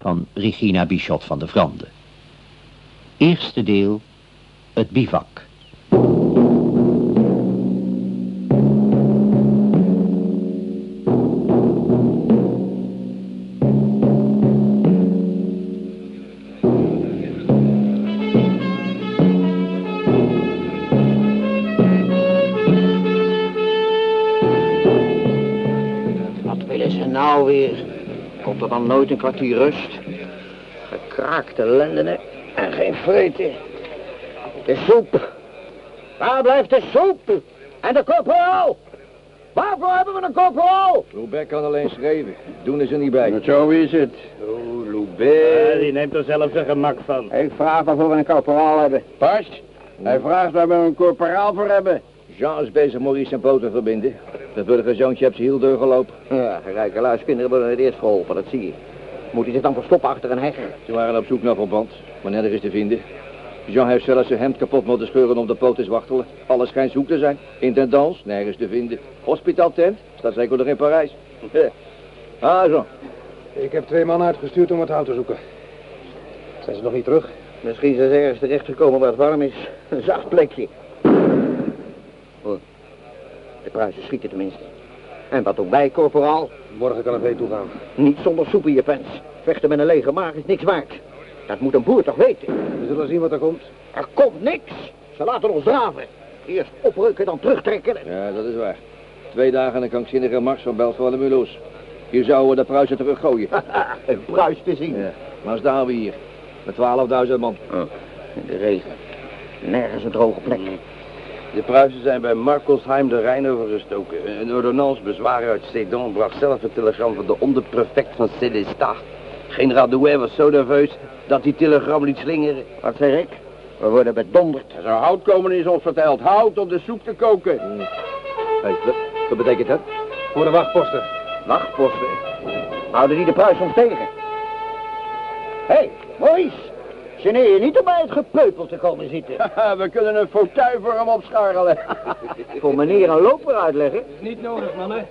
van Regina Bichot van de Vrande. Eerste deel, het bivak. Nooit een kwartier rust? Gekraakte lendenen en geen vreten. De soep. Waar blijft de soep? En de corporaal? Waarvoor hebben we een corporaal? Loubet kan alleen schrijven. Doen is er niet bij. Zo is het. Oh, Loubet. die neemt er zelf zijn gemak van. Ik vraag waarvoor we een corporaal hebben. Past. Hij vraagt waar we een corporaal voor hebben. Jean is bezig Maurice zijn poten te verbinden. De burgerzoontje heeft zijn hiel doorgelopen. Ja, rijke luiskinderen worden het eerst geholpen, dat zie je. Moet hij zich dan verstoppen achter een heg? Ze waren op zoek naar verband, maar nergens te vinden. Jean heeft zelfs zijn hemd kapot moeten scheuren om de poot te zwachtelen. Alles schijnt zoek te zijn. Intendance, nergens te vinden. Hospitaaltent, staat zeker nog in Parijs. ah, Jean. Ik heb twee mannen uitgestuurd om het hout te zoeken. Zijn ze nog niet terug? Misschien zijn ze ergens terechtgekomen waar het warm is. Een zacht plekje. Oh, de Pruisen schieten tenminste. En wat ook bij, corporaal. Morgen kan het weer toegaan. Niet zonder soep in je pens. Vechten met een lege maag is niks waard. Dat moet een boer toch weten. We zullen zien wat er komt. Er komt niks. Ze laten ons draven. Eerst oprukken, dan terugtrekken. Ja, dat is waar. Twee dagen een krankzinnige mars van Belfort de Mulhouse. Hier zouden we de Pruisen teruggooien. een pruis te zien. Ja, maar staan we hier. Met 12.000 man. Oh, in de regen. Nergens een droge plek. De Pruisen zijn bij Markelsheim de Rijn overgestoken. Een ordonnance bezwaar uit Sedan bracht zelf het telegram van de onderprefect van Célestat. Generaal Douai was zo nerveus dat die telegram liet slingeren. Wat zeg ik? We worden bedonderd. Er zou hout komen is ons verteld. Hout om de soep te koken. Hey, wat, wat betekent dat? Voor de wachtposten. Wachtposten. Houden die de pruis ons tegen? Hé, hey, Maurice. Geneer je niet om bij het gepeupel te komen zitten. we kunnen een fauteuil voor hem opscharrelen. Voor meneer een loper uitleggen. Niet nodig, mannen.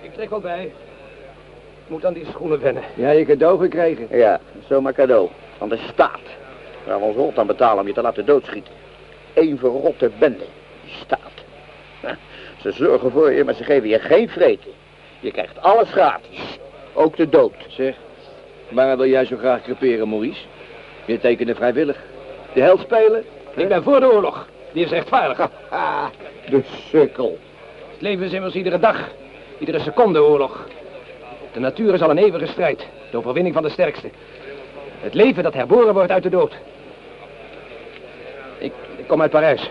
Ik trek wel bij. Ik moet aan die schoenen wennen. Ja, je cadeau gekregen. Ja, zomaar cadeau. Van de staat. Waar we ons rot aan betalen om je te laten doodschieten. Eén verrotte bende. Die staat. Ze zorgen voor je, maar ze geven je geen vreten. Je krijgt alles gratis. Ook de dood. Zeg, waar wil jij zo graag creperen, Maurice? Je tekende vrijwillig. De held spelen? Ik ben voor de oorlog. Die is rechtvaardig. Ha, de sukkel. Het leven is immers iedere dag, iedere seconde oorlog. De natuur is al een eeuwige strijd. De overwinning van de sterkste. Het leven dat herboren wordt uit de dood. Ik, ik kom uit Parijs.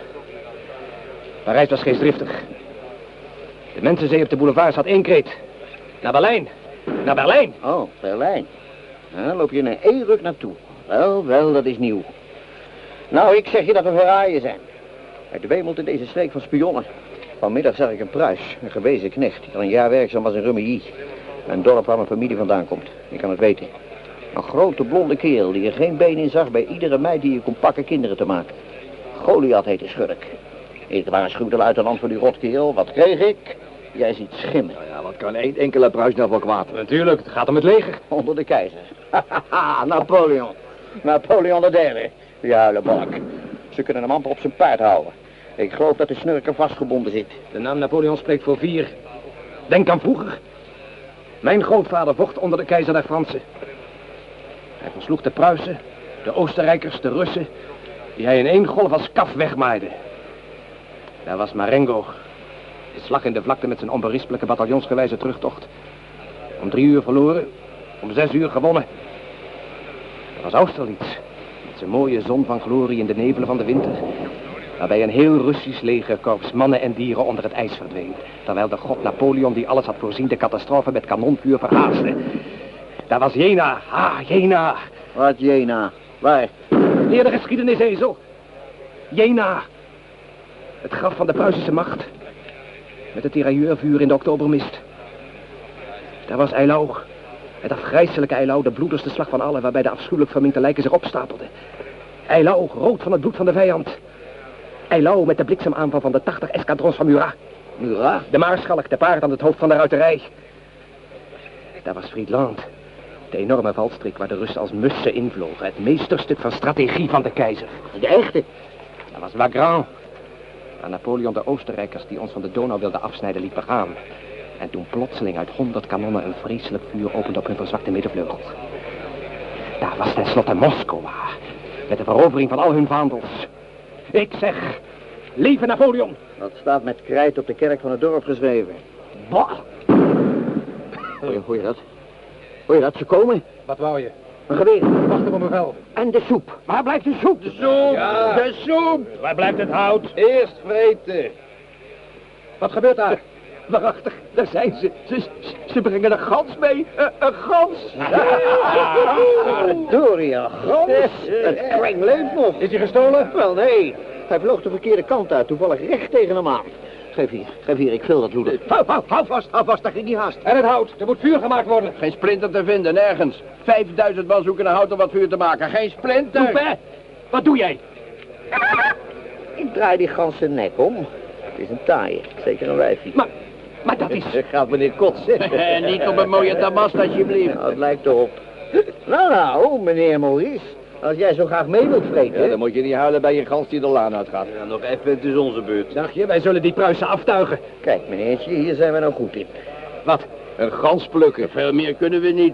Parijs was geestdriftig. De mensenzee op de boulevards had één kreet. Naar Berlijn. Naar Berlijn. Oh, Berlijn. Dan loop je in een e-ruk naartoe. Wel, wel, dat is nieuw. Nou, ik zeg je dat we verraaien zijn. Het wemelt in deze streek van spionnen. Vanmiddag zag ik een pruis, een gewezen knecht, die al een jaar werkzaam was in Rumilly. Een dorp waar mijn familie vandaan komt. Ik kan het weten. Een grote blonde kerel die er geen been in zag bij iedere meid die je kon pakken kinderen te maken. Goliath heet de schurk. Ik waarschuwde luitenant voor die rotkerel. Wat kreeg ik? Jij ziet schimmen. Nou ja, wat kan één enkele pruis nou wel kwaad? Natuurlijk, het gaat om het leger. Onder de keizer. Napoleon. Napoleon. Die huilenbalk. Ze kunnen hem amper op zijn paard houden. Ik geloof dat de snurker vastgebonden zit. De naam Napoleon spreekt voor vier. Denk aan vroeger. Mijn grootvader vocht onder de keizer der Fransen. Hij versloeg de Pruisen, de Oostenrijkers, de Russen, die hij in één golf als kaf wegmaaide. Daar was Marengo, de slag in de vlakte met zijn onberispelijke bataljonsgewijze terugtocht. Om drie uur verloren, om zes uur gewonnen. Was Austerlitz, met zijn mooie zon van glorie in de nevelen van de winter. Waarbij een heel Russisch legerkorps mannen en dieren onder het ijs verdween. Terwijl de god Napoleon, die alles had voorzien, de catastrofe met kanonvuur verhaasde. Daar was Jena, ah, Jena. Wat, Jena? Waar? Leer de geschiedenis, ezel. Jena. Het graf van de Pruisische macht. Met het tirailleurvuur in de oktobermist. Daar was Eilau. Het afgrijselijke Eilau, de bloedigste slag van alle... waarbij de afschuwelijk verminkte lijken zich opstapelden. Eilau, rood van het bloed van de vijand. Eilau met de bliksemaanval van de 80 eskadrons van Murat. Murat? De maarschalk, de paard aan het hoofd van de ruiterij. Daar was Friedland. De enorme valstrik waar de Russen als mussen invlogen. Het meesterstuk van strategie van de keizer. De echte. Dat was Wagram. Waar Napoleon de Oostenrijkers die ons van de Donau wilden afsnijden liet begaan. En toen plotseling uit honderd kanonnen een vreselijk vuur opende op hun verzwakte middenvleugel. Daar was tenslotte Moskou. Met de verovering van al hun vaandels. Ik zeg, leven Napoleon! Dat staat met krijt op de kerk van het dorp geschreven. Bah! Hoor je, hoor je dat? Hoor je dat? Ze komen. Wat wou je? Een geweer. Wacht op een bevel. En de soep. Waar blijft de soep? De soep! De soep! Waar blijft het hout? Eerst vreten. Wat gebeurt daar? Waarachtig, daar zijn ze. Ze, ze brengen een gans mee. Een, een gans. Doria, gans. Het kreng leeft nog. Is hij gestolen? Wel, nee. Hij vloog de verkeerde kant uit, toevallig recht tegen hem aan. Geef hier, geef hier, ik vul dat loeder. Hou, hou, hou vast, hou vast, daar ging niet haast. En het hout, er moet vuur gemaakt worden. Geen splinter te vinden, nergens. Vijfduizend man zoeken naar hout om wat vuur te maken. Geen splinter. Toupet, wat doe jij? Ik draai die gans zijn nek om. Het is een taaie, zeker een wijfie. Maar, maar dat is... Gaat meneer Kot zitten. niet op een mooie damast, alsjeblieft. Nou, het lijkt erop. Nou, nou, meneer Maurice. Als jij zo graag mee wilt vreten... Ja, dan moet je niet huilen bij je gans die de laan uitgaat. Ja, nog even, het is onze beurt. Dacht je, wij zullen die Pruisen aftuigen. Kijk, meneertje, hier zijn we nou goed in. Wat? Een gans plukken. Veel meer kunnen we niet.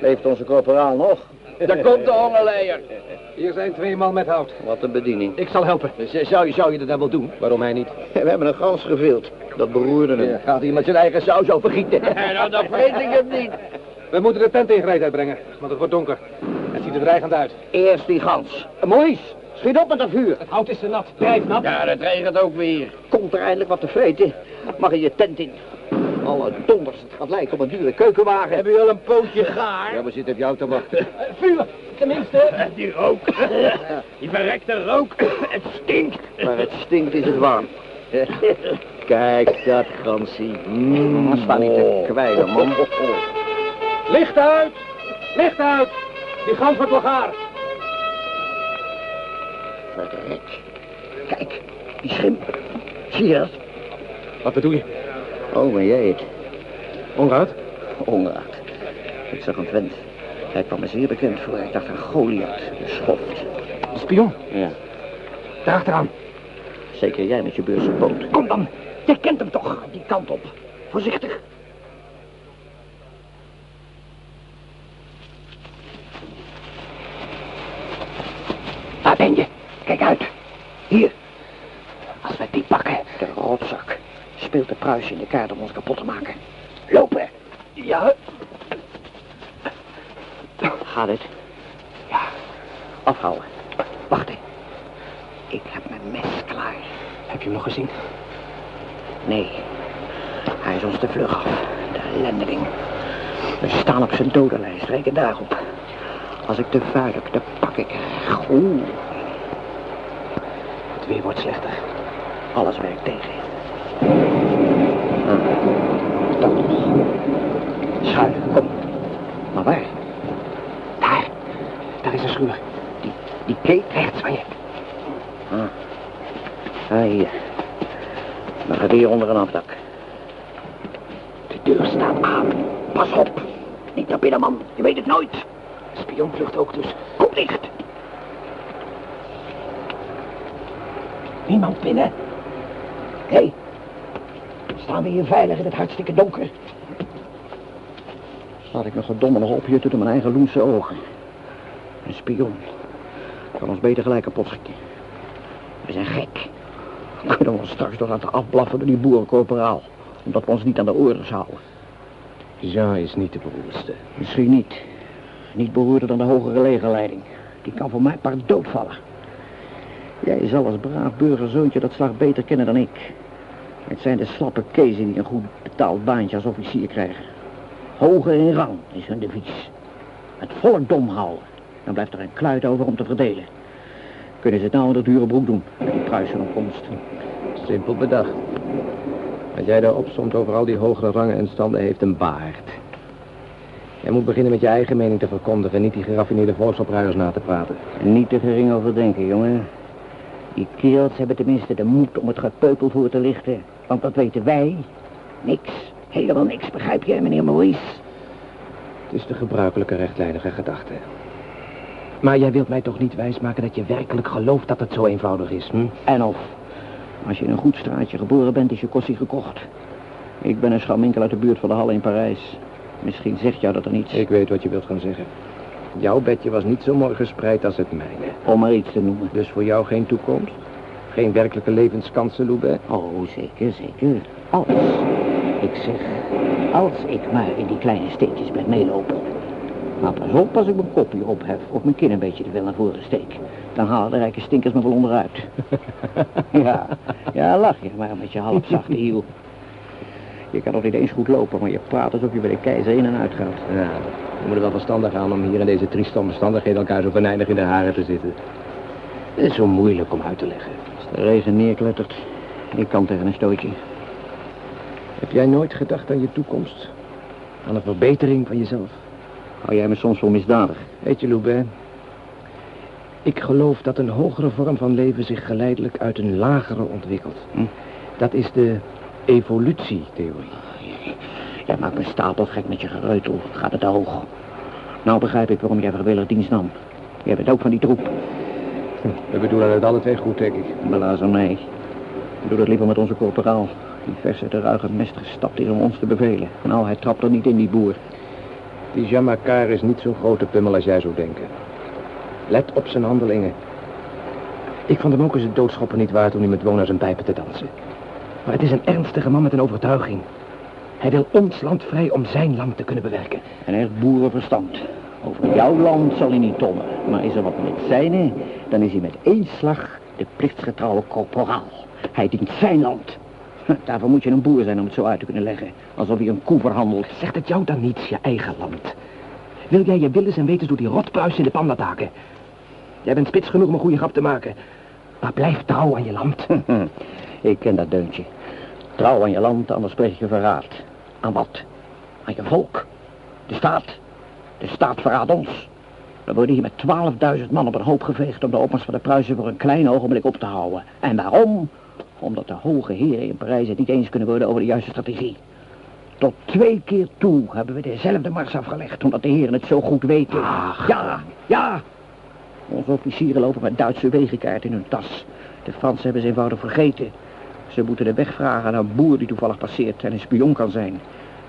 Leeft onze corporaal nog? Daar komt de hongerleier. Hier zijn twee man met hout. Wat een bediening. Ik zal helpen. Z- Zou, je- zou je dat dan wel doen? Waarom hij niet? We hebben een gans gevild. Dat beroerde hem. Ja, gaat hij met zijn eigen saus overgieten? nou, dan vreet ik het niet. We moeten de tent in gereedheid brengen, want het wordt donker. Het ziet er dreigend uit. Eerst die gans. Maurice, schiet op met dat vuur. Het hout is te nat, drijfnat. Ja, dat regent ook weer. Komt er eindelijk wat te vreten? Mag je je tent in? Alle donders, het gaat lijken op een dure keukenwagen. Heb je al een pootje gaar? Ja, we zitten op jou te wachten. vuur, tenminste. Die rook. Die verrekte rook. Het stinkt. Maar het stinkt is het warm. Kijk dat gansie. Mm, sta niet te kwijlen, man. Licht uit! Licht uit! Die gans wordt wel gaar. Verrek. Kijk, die schim. Zie je dat? Wat bedoel je? Oh, ben jij het? Onraad? Onraad. Ik zag een vent. Hij kwam me zeer bekend voor. Ik dacht aan Goliath, de schoft. Een spion. Ja, Daarachteraan. zeker jij met je beurse poot. Kom dan. Je kent hem toch. Die kant op. Voorzichtig. Waar ben je? Kijk uit. Hier. Als we die pakken. De rotzak. Speelt de pruis in de kaart om ons kapot te maken. Lopen. Ja. Gaat het? Ja. Afhouden. Wacht even. Ik heb mijn mes klaar. Heb je hem nog gezien? Nee. Hij is ons te vlug af. De ellendeling. We staan op zijn dodenlijst. Reken daarop. Als ik de vuilik, de pak ik krijg. Oeh, Het weer wordt slechter. alles werkt tegen. Ah, dat nog. Schuilen, kom. Maar waar? Daar. Daar is een schuur. Die, die keet? Rechts van je. Ah, hier. Dan gaat hier onder een afdak. De deur staat aan. Pas op. Niet naar binnen, man. Je weet het nooit. Spion vlucht ook dus. Kom dicht. Niemand binnen. Staan we hier veilig in het hartstikke donker? Laat ik me verdomme nog opjutten door mijn eigen loense ogen. Een spion. Kan ons beter gelijk kapot schieten. We zijn gek. Kunnen we ons straks nog laten afblaffen door die boerencorporaal. Omdat we ons niet aan de orders houden. Jean is niet de beroerdste. Misschien niet. Niet beroerder dan de hogere legerleiding. Die kan voor mij part doodvallen. Jij zal als braaf burgerzoontje dat slag beter kennen dan ik. Het zijn de slappe kezen die een goed betaald baantje als officier krijgen. Hoger in rang is hun devies. Het volk dom houden. Dan blijft er een kluit over om te verdelen. Kunnen ze het nou in de dure broek doen, met die Pruisenopkomst? Simpel bedacht. Wat jij daar opzomt over al die hogere rangen en standen heeft een baard. Jij moet beginnen met je eigen mening te verkondigen en niet die geraffineerde volksopruiers na te praten. Niet te gering over denken, jongen. Die kerels hebben tenminste de moed om het gepeupel voor te lichten. Want dat weten wij. Niks. Helemaal niks, begrijp je, meneer Maurice? Het is de gebruikelijke rechtlijnige gedachte. Maar jij wilt mij toch niet wijsmaken dat je werkelijk gelooft dat het zo eenvoudig is, hm? En of, als je in een goed straatje geboren bent, is je kostie gekocht. Ik ben een scharminkel uit de buurt van de Halle in Parijs. Misschien zegt jou dat er niets. Ik weet wat je wilt gaan zeggen. Jouw bedje was niet zo mooi gespreid als het mijne. Om maar iets te noemen. Dus voor jou geen toekomst? Geen werkelijke levenskansen, Loubet? Oh, zeker, zeker. Als, ik zeg, als ik maar in die kleine steentjes blijf meelopen. Maar pas op als ik mijn kopje ophef of mijn kin een beetje te veel naar voren steek. Dan halen de rijke stinkers me wel onderuit. ja, ja, lach je maar met je halfzachte hiel. Je kan nog niet eens goed lopen, maar je praat alsof je bij de keizer in en uit gaat. Ja, we moeten wel verstandig aan om hier in deze trieste omstandigheden elkaar zo venijnig in de haren te zitten. Het is zo moeilijk om uit te leggen. Als de regen neerklettert, ik kan tegen een stootje. Heb jij nooit gedacht aan je toekomst? Aan een verbetering van jezelf? Hou jij me soms voor misdadig? Weet je, Loubet, ik geloof dat een hogere vorm van leven zich geleidelijk uit een lagere ontwikkelt. Hm? Dat is de evolutietheorie. Jij maakt me stapelgek met je gereutel. Gaat het te hoog? Nou begrijp ik waarom jij vrijwillig dienst nam. Jij bent ook van die troep. We bedoelen het alle twee goed, denk ik. Belazer nee. Doe dat liever met onze corporaal. Die vers uit de ruige mest gestapt is om ons te bevelen. Nou, hij trapt er niet in, die boer. Die Jean Macquart is niet zo'n grote pummel als jij zou denken. Let op zijn handelingen. Ik vond hem ook eens het doodschoppen niet waard om nu met Wona zijn pijpen te dansen. Maar het is een ernstige man met een overtuiging. Hij wil ons land vrij om zijn land te kunnen bewerken. Een echt boerenverstand. Over jouw land zal hij niet tommen. Maar is er wat met zijne, dan is hij met één slag de plichtsgetrouwe corporaal. Hij dient zijn land. Daarvoor moet je een boer zijn om het zo uit te kunnen leggen. Alsof hij een koe verhandelt. Zegt het jou dan niets, je eigen land? Wil jij je willens en wetens door die rotpruis in de pan laten haken? Jij bent spits genoeg om een goede grap te maken. Maar blijf trouw aan je land. Ik ken dat deuntje. Trouw aan je land, anders pleeg je verraad. Aan wat? Aan je volk. De staat. De staat verraadt ons. We worden hier met 12.000 man op een hoop geveegd om de opmars van de Pruisen voor een klein ogenblik op te houden. En waarom? Omdat de hoge heren in Parijs het niet eens kunnen worden over de juiste strategie. Tot twee keer toe hebben we dezelfde mars afgelegd, omdat de heren het zo goed weten. Ja, ja. Onze officieren lopen met Duitse wegenkaart in hun tas. De Fransen hebben ze eenvoudig vergeten. Ze moeten de weg vragen aan een boer die toevallig passeert en een spion kan zijn.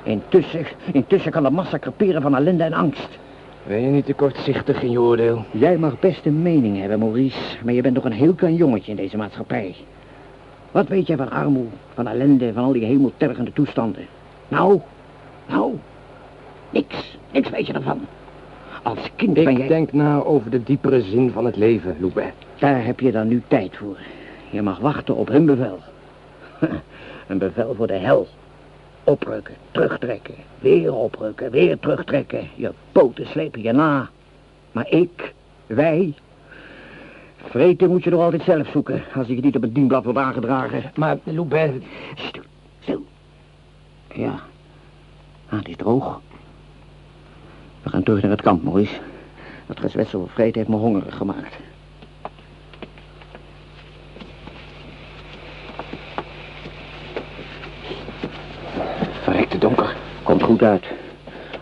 Intussen, intussen kan de massa creperen van ellende en angst. Ben je niet te kortzichtig in je oordeel? Jij mag best een mening hebben, Maurice, maar je bent nog een heel klein jongetje in deze maatschappij. Wat weet jij van armoede, van ellende, van al die hemeltergende toestanden? Nou, nou, niks, niks weet je ervan. Als kind ben Ik jij... denk na over de diepere zin van het leven, Loubet. Daar heb je dan nu tijd voor. Je mag wachten op hun bevel. Een bevel voor de hel. Oprukken, terugtrekken, weer oprukken, weer terugtrekken. Je poten slepen je na. Maar ik, wij... Vreten moet je nog altijd zelf zoeken, als ik je niet op het dienblad wordt aangedragen. Maar, Loubet... Stil, stil. Ja. Ah, het is droog. We gaan terug naar het kamp, Maurice. Dat gezwets over vreten heeft me hongerig gemaakt. Verrekte donker. Komt goed uit.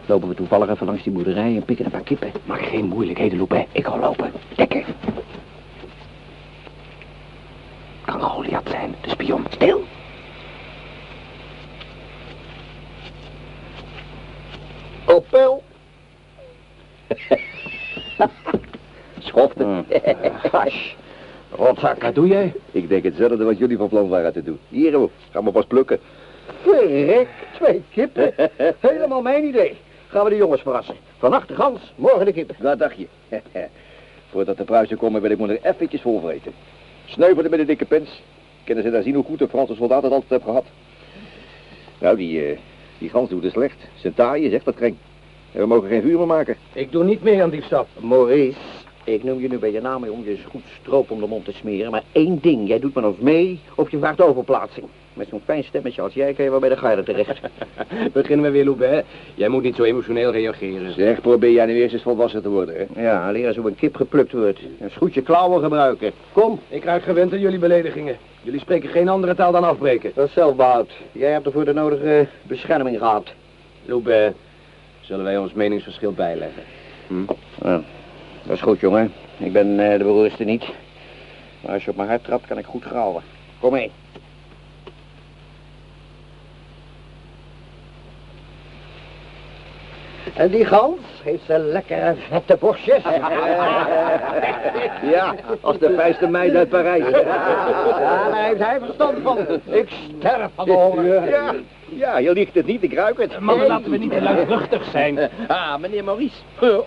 Lopen we toevallig even langs die boerderij en pikken een paar kippen. Maak geen moeilijkheden, Loubet. Ik ga lopen. Dekken. Kan Goliath zijn, de spion. Stil. Op peil. Schoften. Gas. Rotzak. Wat doe jij? Ik denk hetzelfde wat jullie van plan waren te doen. Hier. Gaan we pas plukken. Verrek, twee kippen. Helemaal mijn idee. Gaan we de jongens verrassen. Vannacht de gans, morgen de kippen. Dat dacht je. Voordat de pruisen komen wil ik me er eventjes vol vreten. Sneuvelen met de dikke pens. Kunnen ze daar zien hoe goed de Franse soldaat het altijd heeft gehad? Nou, die, eh, die gans doet het slecht. Zijn taaien, zegt dat kreng. En we mogen geen vuur meer maken. Ik doe niet mee aan diefstal. Maurice, ik noem je nu bij je naam om je eens goed stroop om de mond te smeren. Maar één ding, jij doet met ons mee of je vraagt overplaatsing. Met zo'n fijn stemmetje als jij kan je wel bij de garde terecht. Beginnen we weer, Loubet. Jij moet niet zo emotioneel reageren. Zeg, probeer jij nu eerst eens volwassen te worden, hè? Ja, leren eens hoe een kip geplukt wordt. Een schoetje klauwen gebruiken. Kom, Ik raak gewend aan jullie beledigingen. Jullie spreken geen andere taal dan afbreken. dat is zelfbehoud. Jij hebt ervoor de nodige bescherming gehad. Loubet, zullen wij ons meningsverschil bijleggen. Ja, dat is goed, jongen. Ik ben eh, de beroerste niet. Maar als je op mijn hart trapt, kan ik goed grauwen. Kom mee. En die gans heeft ze lekkere vette borstjes. Ja, als de vijfste meid uit Parijs. Ja, daar heeft hij verstand van. Ik sterf van de honger. Ja, ja, je liegt het niet, ik ruik het. Mannen, laten we niet te luidruchtig zijn. Ah, meneer Maurice,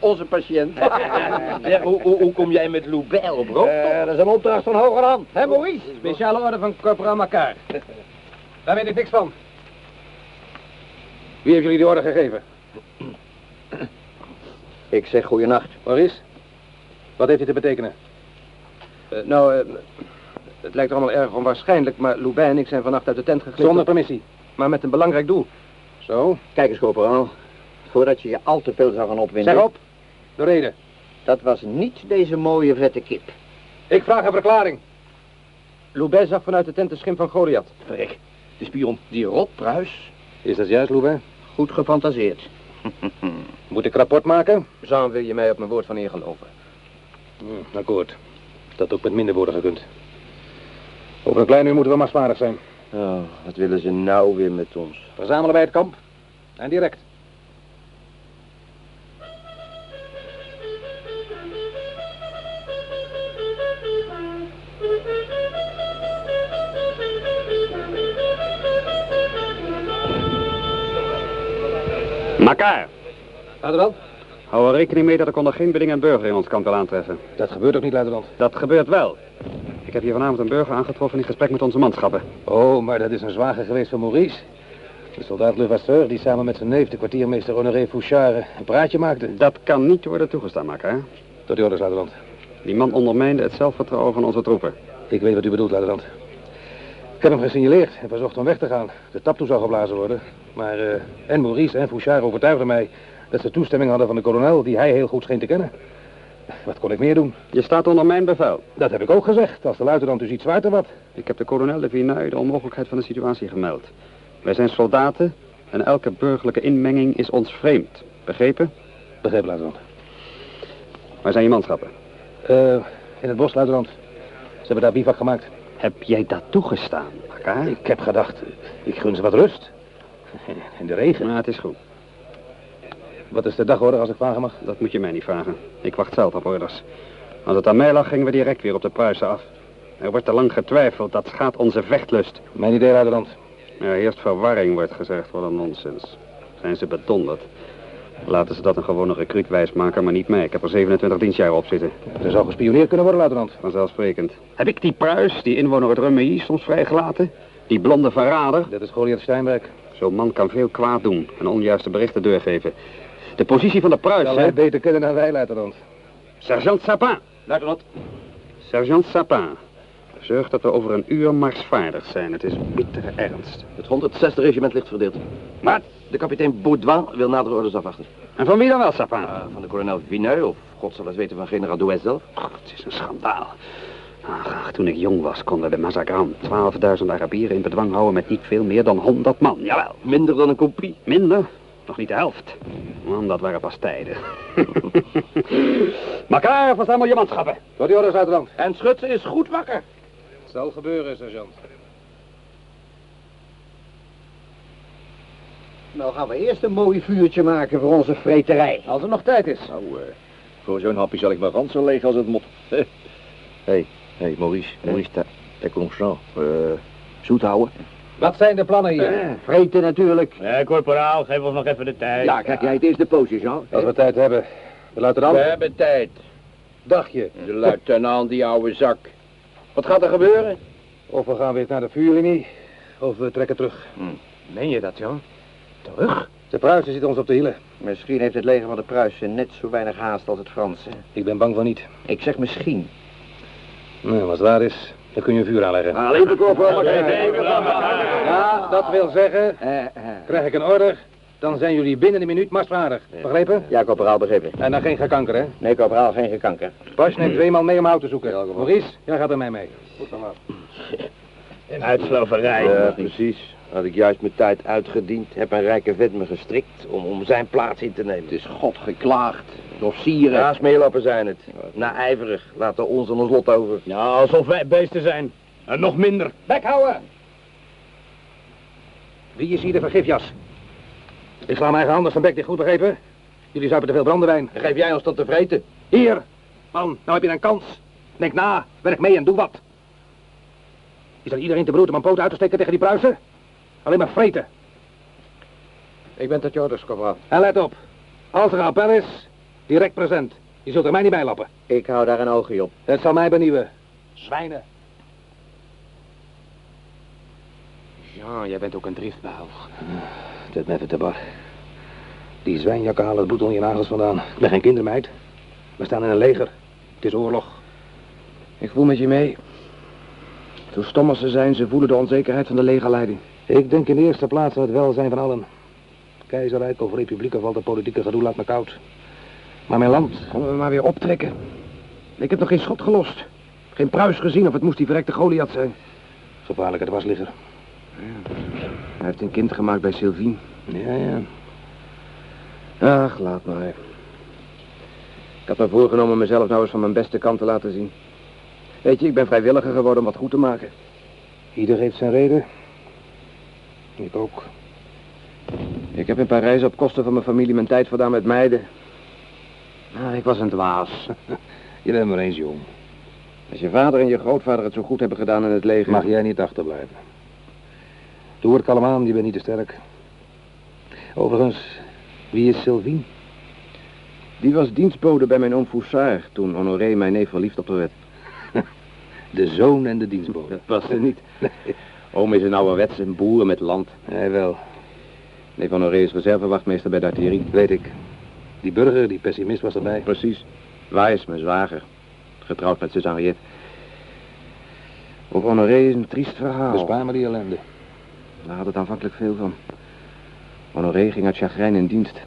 onze patiënt. Ja, hoe, hoe, hoe kom jij met Loubert op rook? Eh, dat is een opdracht van hoger hand, hè Maurice? Speciale orde van corporaal Makar. Daar weet ik niks van. Wie heeft jullie die orde gegeven? Ik zeg goeienacht. Maurice? Wat heeft dit te betekenen? nou, eh, het lijkt allemaal erg onwaarschijnlijk, maar Loubin en ik zijn vannacht uit de tent gegleden. Zonder permissie. Maar met een belangrijk doel. Zo? Kijk eens, corporaal. Voordat je je al te veel zou gaan opwinden. Zeg op. De reden. Dat was niet deze mooie vette kip. Ik vraag een verklaring. Loubin zag vanuit de tent de schim van Goliath. Verrek, de spion, die rotpruis. Is dat juist, Loubin? Goed gefantaseerd. Moet ik rapport maken? Zo wil je mij op mijn woord van eer geloven. Hm, akkoord. Dat ook met minder worden gekund. Over een klein uur moeten we machtsvaardig zijn. Oh, wat willen ze nou weer met ons? Verzamelen bij het kamp. En direct. Makaar, Luitenant? hou er rekening mee dat ik onder geen beding een burger in ons kamp wil aantreffen. Dat gebeurt ook niet, luitenant. Dat gebeurt wel. Ik heb hier vanavond een burger aangetroffen in gesprek met onze manschappen. Oh, maar dat is een zwager geweest van Maurice. De soldaat Levasseur die samen met zijn neef, de kwartiermeester Honoré Fouchard, een praatje maakte. Dat kan niet worden toegestaan, Makaar. Tot die orders, luitenant. Die man ondermijnde het zelfvertrouwen van onze troepen. Ik weet wat u bedoelt, luitenant. Ik heb hem gesignaleerd en verzocht om weg te gaan. De tap toe zou geblazen worden. Maar eh, en Maurice en Fouchard overtuigden mij dat ze toestemming hadden van de kolonel, die hij heel goed scheen te kennen. Wat kon ik meer doen? Je staat onder mijn bevel. Dat heb ik ook gezegd, als de luitenant dus iets zwaarder wat. Ik heb de kolonel de Vinay de onmogelijkheid van de situatie gemeld. Wij zijn soldaten en elke burgerlijke inmenging is ons vreemd. Begrepen? Begreep, luitenant. Waar zijn je manschappen? Eh, in het bos, luitenant. Ze hebben daar bivak gemaakt. Heb jij dat toegestaan? Ik heb gedacht, ik gun ze wat rust. In de regen. Ja, het is goed. Wat is de dagorde, als ik vragen mag? Dat moet je mij niet vragen. Ik wacht zelf op orders. Als het aan mij lag, gingen we direct weer op de Pruisen af. Er wordt te lang getwijfeld, dat schaadt onze vechtlust. Mijn idee, luitenant. Er heerst verwarring, wordt gezegd. Wat een nonsens. Zijn ze bedonderd. Laten ze dat een gewone recruut wijsmaken, maar niet mij. Ik heb er 27 dienstjaren op zitten. Er zou gespioneerd kunnen worden, luitenant. Vanzelfsprekend. Heb ik die Pruis, die inwoner uit Rummeilly, soms vrijgelaten? Die blonde verrader? Dat is Goliath Steinberg. Zo'n man kan veel kwaad doen en onjuiste berichten doorgeven. De positie van de Pruis, Zal hè? hij beter kennen dan wij, luitenant. Sergeant Sapin. Luitenant. Sergeant Sapin. Zorg dat we over een uur marsvaardig zijn. Het is bittere ernst. Het 160 regiment ligt verdeeld. Wat? De kapitein Baudouin wil nadere orders afwachten. En van wie dan wel, Sapin? Ah, van de kolonel Vineux, of God zal het weten van generaal Douai zelf. Ach, het is een schandaal. Ach, ach, toen ik jong was, konden we Mazagran 12.000 Arabieren in bedwang houden met niet veel meer dan 100 man. Jawel, Minder dan een kopie. minder. Nog niet de helft. Man, dat waren pas tijden. Makaar, verzamel je manschappen. Tot die orders, luitenant. En Schutsen is goed wakker. Zal gebeuren, sergeant. Nou gaan we eerst een mooi vuurtje maken voor onze vreterij. Als er nog tijd is. Nou, eh, voor zo'n hapje zal ik mijn rand zo leeg als het mot. Hé, hey, hey, Maurice, Maurice, t'as conscience. Uh, zoet houden. Wat zijn de plannen hier? Vreten natuurlijk. Nee, corporaal, geef ons nog even de tijd. Ja, kijk jij het eerst de poosje, Jean. Als we tijd hebben. De luitenant? We hebben tijd. Dagje. De luitenant, die oude zak. Wat gaat er gebeuren? Of we gaan weer naar de vuurlinie, of we trekken terug. Meen je dat, Jan? Terug? De Pruisen zitten ons op de hielen. Misschien heeft het leger van de Pruisen net zo weinig haast als het Franse. Ik ben bang van niet. Ik zeg misschien. Nou, als het waar is, dan kun je een vuur aanleggen. Alleen de corporaal. Ja, dat wil zeggen, Eh, eh. krijg ik een order, dan zijn jullie binnen een minuut marsvaardig. Begrepen? Ja, corporaal, begrepen. En dan geen gekanker, hè? Nee, corporaal, geen gekanker. Pas neemt twee man mee om hout te zoeken. Maurice, jij gaat er mij mee. Uitsloverij. Ja, precies. Had ik juist mijn tijd uitgediend, heb een rijke vet me gestrikt om, om zijn plaats in te nemen. Het is God geklaagd. Dossieren. Ja, smeerlappen zijn het. Naijverig, laten ons aan ons lot over. Ja, alsof wij beesten zijn. En nog minder. Bek houden! Wie is hier de vergifjas? Ik sla mijn eigen handen van bek dit goed begrepen? Jullie zuipen te veel brandewijn. Geef jij ons dat te vreten? Hier, man, nou heb je een kans. Denk na, werk mee en doe wat. Is er iedereen te broed om een poot uit te steken tegen die Pruisen? Alleen maar vreten. Ik ben tot je orders. En let op, als er appel is, direct present. Je zult er mij niet bij lappen. Ik hou daar een oogje op. Het zal mij benieuwen. Zwijnen. Ja, jij bent ook een driftbuil. Het me even te bar. Die zwijnjakken halen het bloed onder je nagels vandaan. Ik ben geen kindermeid. We staan in een leger. Het is oorlog. Ik voel met je mee. Zo stom als ze zijn, ze voelen de onzekerheid van de legerleiding. Ik denk in de eerste plaats aan het welzijn van allen. Keizerrijk of republiek of al de politieke gedoe laat me koud. Maar mijn land gaan we maar weer optrekken. Ik heb nog geen schot gelost. Geen pruis gezien of het moest die verrekte Goliath zijn. Gevaarlijke dwarsligger. Hij heeft een kind gemaakt bij Sylvie. Ja, ja. Ach, laat maar. Ik had me voorgenomen mezelf nou eens van mijn beste kant te laten zien. Weet je, ik ben vrijwilliger geworden om wat goed te maken. Ieder heeft zijn reden. Ik ook. Ik heb in Parijs op kosten van mijn familie mijn tijd vandaan met meiden. Ah, ik was een dwaas. je bent maar eens jong. Als je vader en je grootvader het zo goed hebben gedaan in het leger... Mag jij niet achterblijven. Doe het kalm aan, je bent niet te sterk. Overigens, wie is Sylvie? Die was dienstbode bij mijn oom Foussard toen Honoré mijn neef verliefd op haar werd. De zoon en de dienstbode. Dat past er niet. Oom is een ouderwets een boer met land. Hij wel. Neef Honoré is reservewachtmeester bij de artillerie. Weet ik. Die burger, die pessimist was erbij. Precies. Waar is mijn zwager? Getrouwd met zus Henriette. Over Honoré is een triest verhaal. Bespaar me die ellende. Daar had het aanvankelijk veel van. Honoré ging uit chagrijn in dienst.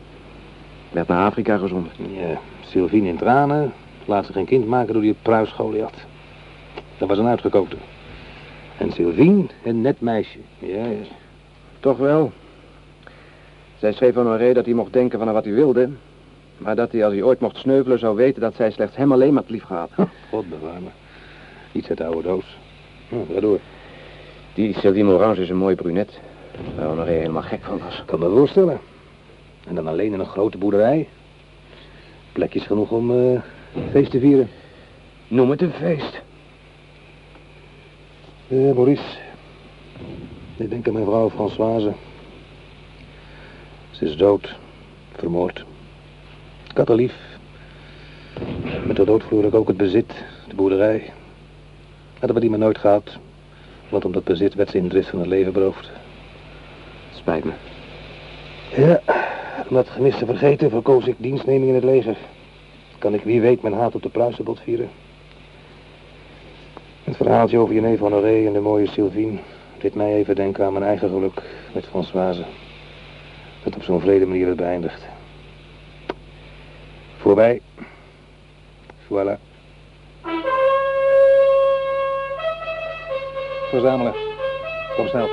Werd naar Afrika gezonden. Ja, Sylvine in tranen. Laat ze geen kind maken door die pruis Goliath. Dat was een uitgekookte. En Sylvine, een net meisje. Ja, ja. Toch wel. Zij schreef Honoré dat hij mocht denken van wat hij wilde. Maar dat hij als hij ooit mocht sneuvelen zou weten dat zij slechts hem alleen maar lief gehad. God bewaar me. Iets uit de oude doos. Hm, ga door. Die Sylvie Morange is een mooie brunet. Waar Honoré helemaal gek van was. Kan me voorstellen. En dan alleen in een grote boerderij. Plekjes genoeg om eh, feest te vieren. Noem het een feest. Eh, Maurice. Ik denk aan mijn vrouw Françoise. Ze is dood. Vermoord. Ik had haar lief. Met haar dood verloor ik ook het bezit, de boerderij. Hadden we die maar nooit gehad. Want om dat bezit werd ze in drift van het leven beroofd. Spijt me. Ja, om dat gemis te vergeten verkoos ik dienstneming in het leger. Kan ik wie weet mijn haat op de Pruisenbod vieren. Het verhaaltje over je neef Honoré en de mooie Sylvine deed mij even denken aan mijn eigen geluk met Françoise. Dat op zo'n vrede manier werd beëindigd. Voorbij. Voilà. Verzamelen. Kom snel.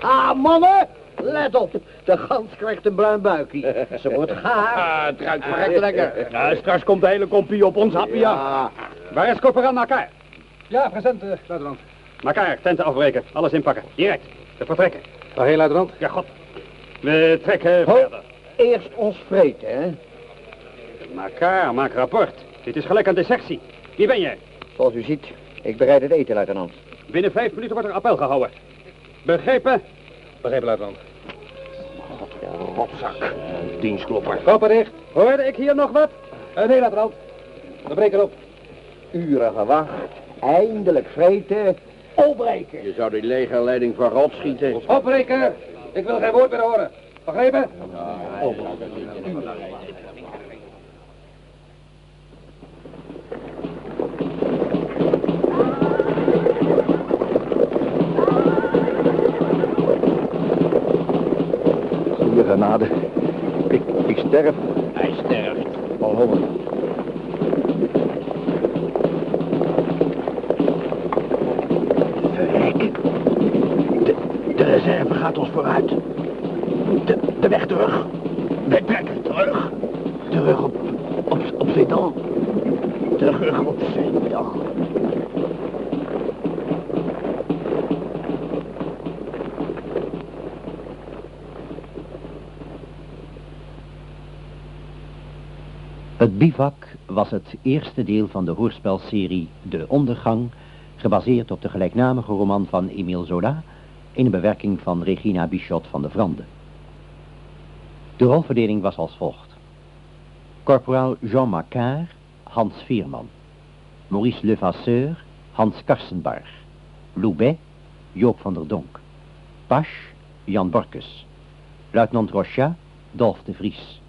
Ah, mannen! Let op, de gans krijgt een bruin buikje. Ze wordt gaar. Ah, het ruikt verrekt lekker. Ja, straks komt de hele kompie op ons hapje. Ja. Waar is corporaal Nakar? Ja, present, uh, luitenant. Tenten afbreken. Alles inpakken. Direct. We vertrekken. Waarheen, luitenant? Ja, god. We trekken Ho. verder. Eerst ons vreten, hè. Nakar, maak rapport. Dit is gelijk aan de sectie. Wie ben jij? Zoals u ziet, ik bereid het eten, luitenant. Binnen vijf minuten wordt er appel gehouden. Begrepen? Begrepen, luitenant. Rotzak. Dienstklopper. Koppen dicht. Hoorde ik hier nog wat? Uh, nee, luitenant. We breken op. Uren gewacht. Eindelijk vreten. Opbreken. Je zou die legerleiding van rot schieten. Opbreken. Ik wil geen woord meer horen. Begrepen? Goeie genade. Ik, ik sterf. Hij sterft. al honger. Verrek. De, de reserve gaat ons vooruit. Weg terug. Wij trekken terug. Terug op, op, op. Terug op Sedan. Het bivak was het eerste deel van de hoorspelserie De Ondergang, gebaseerd op de gelijknamige roman van Émile Zola, in een bewerking van Regina Bichot van de Vrande. De rolverdeling was als volgt. Corporaal Jean Macquart, Hans Veerman. Maurice Levasseur, Hans Karsenbarg. Loubet, Joop van der Donk. Pache, Jan Borkes. Luitenant Rochat, Dolf de Vries.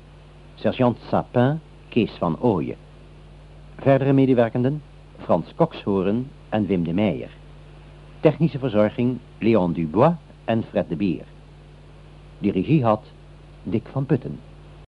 Sergeant Sapin, Kees van Ooyen. Verdere medewerkenden, Frans Kokshoorn en Wim de Meijer. Technische verzorging, Leon Dubois en Fred de Beer. De regie had Dick van Putten.